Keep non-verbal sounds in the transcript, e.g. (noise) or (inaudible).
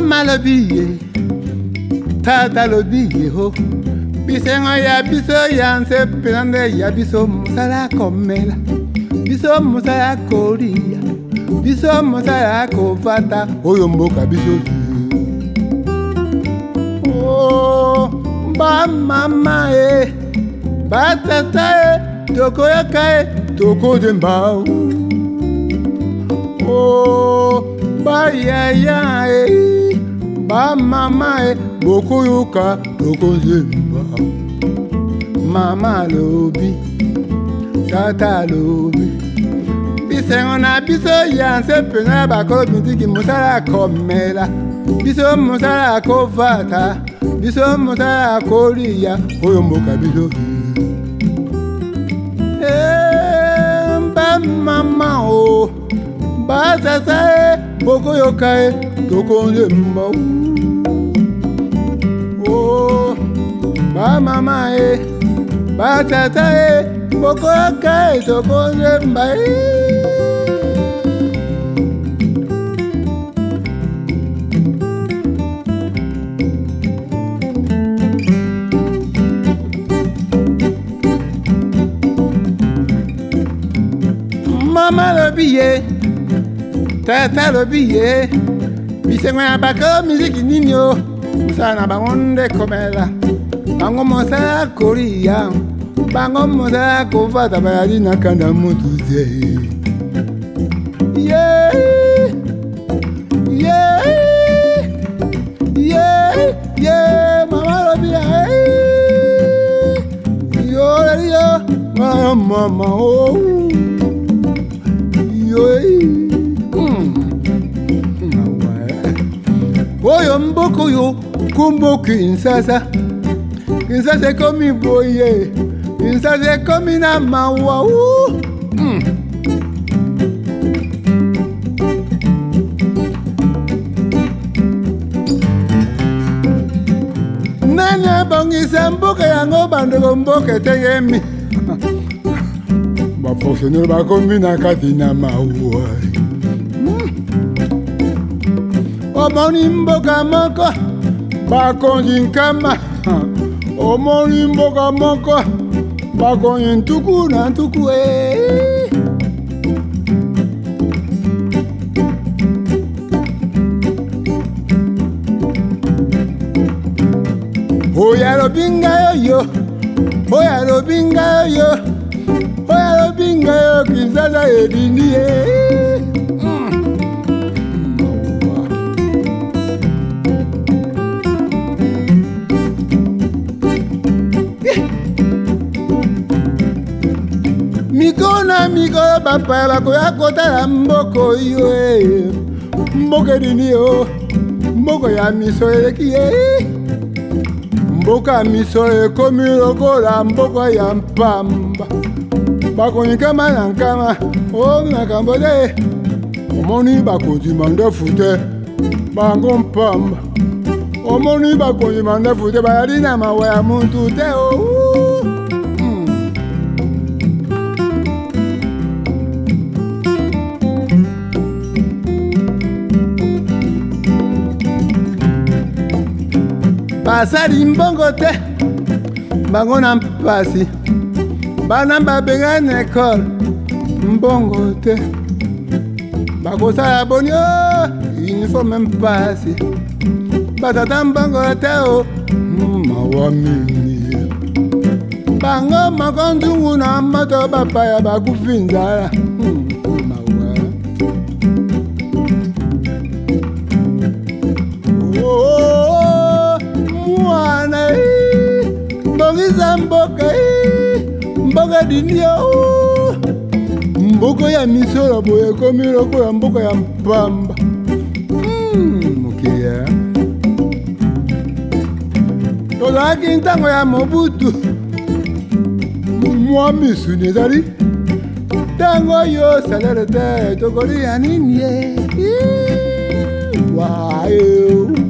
mama lobiye tata lobiye ho bisengo ya biso ya nsepela nde ya biso mosala komela biso mosala kolia biso mosala kovata oyo mboka biso oh, bamama e batata e tokoyoka e tokozemba o oh, bayaya e bamama e bokoyoka bokozemba mama alobi tata alobi bisengo na biso ya nse mpenza ya bakolo bintiki mosala komela biso mosala kovata biso mosala kolia oyo mboka biso eh, bamama o basasa e mboko yoka ye tokonde mbau o bamama ba batata ye mboko oh, yoka ye tokonde mbai mama lobi ye tẹ́tẹ́ ló bí yé bisengwe abako miziki nini o musana bango ndekomela bango mosa koria bango mosa kofata bayali na kanda mutu te ye ye ye ye mama lobila yoleliyo mama mama o yo. boyo mboka oyo kumbu kinsasa kinsasa ekomi boye kinsasa ekomi na mawa mm. nani abongisa mboka yango bandeko mboka etengemi (laughs) bafonctionnaire bakomi na kati na mawa omoni mboka moko bakonzi nkama omoni mboka moko bakonzi ntuku na ntuku e eh. oyo alobi ngai oyo oyo alobi ngai oyo oyo alobi ngai oyo kinzaza ebindi e eh. bapelako ya kotala mboko yo mboka edini yo mboka ya miso eleki ye mboka miso ekomi lokola mboka ya mpamba oh, bakonzi na nkama o te omoni te bango mpamba omoni te bayali na mawa ya muntu te o oh. basali mbongo te bango na mpasi bana babenga na ekole mbongo te bakosala boni o oh, uniforme mpasi batata mbongo te o oh, hmm, mawa mingi bango moko nzungu na moto bapaya bakufi nzala mboka mboka dinia mboka ya misolo boye ekomi ya mboka ya mpamba mokiya hmm, tozalaki ntango ya mobutu mwa misuni ezali ntango oyo salere te ya nini ya wayo